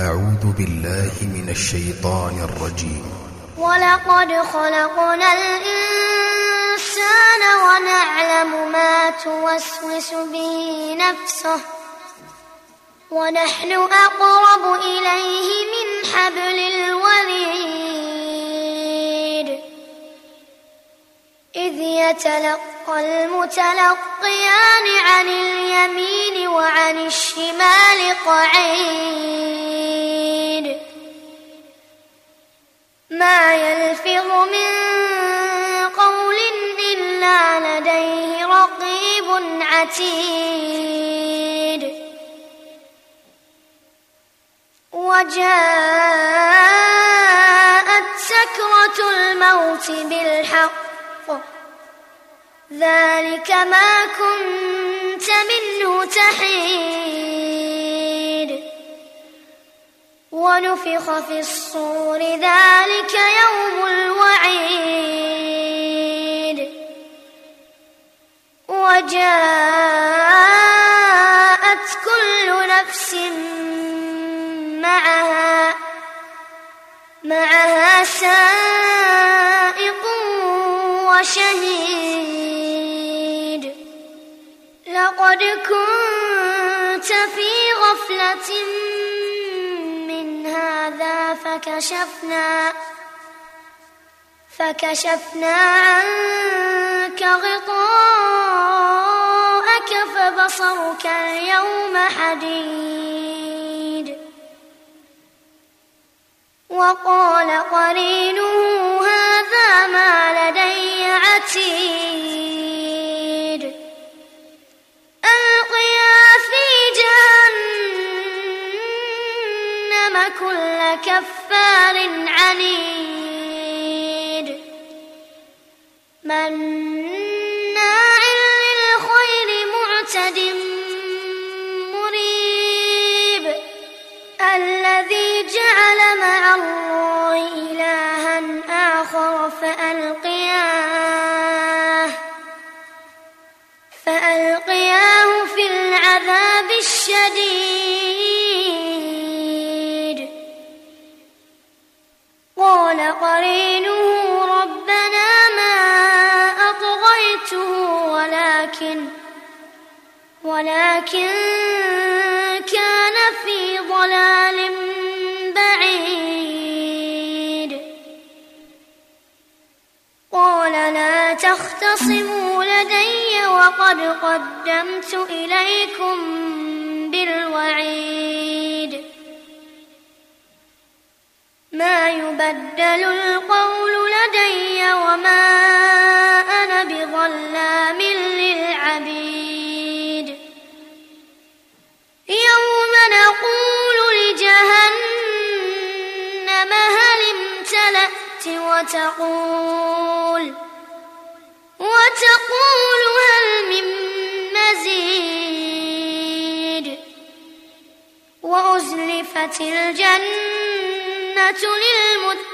أعوذ بالله من الشيطان الرجيم. ولقد خلقنا الإنسان ونعلم ما توسوس به نفسه ونحن أقرب إليه من حبل الوريد. إذ يتلقى المتلقيان عن اليمين الشمال قعيد ما يلفظ من قول إلا لديه رقيب عتيد وجاءت سكرة الموت بالحق ذلك ما كنت منه تحيد. ونفخ في الصور ذلك يوم الوعيد. وجاءت كل نفس معها معها سائق وشهيد. لقد كنت في غفلة من هذا فكشفنا فكشفنا عنك غطاءك فبصرك اليوم حديد. وقال قرينه جهنم كل كفار عنيد مناع للخير معتد مريب الذي جعل مع الله إلها آخر فألقياه فألقياه في العذاب الشديد قرينه ربنا ما أطغيته ولكن ولكن كان في ضلال بعيد. قال لا تختصموا لدي وقد قدمت إليكم بالوعيد. يبدل القول لدي وما أنا بظلام للعبيد. يوم نقول لجهنم هل امتلأت وتقول وتقول هل من مزيد؟ وأزلفت الجنة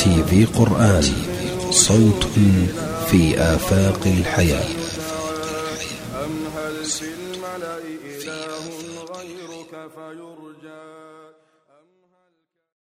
تي في قرآن صوت في آفاق الحياة. أم هل في الملأ إله غيرك فيرجع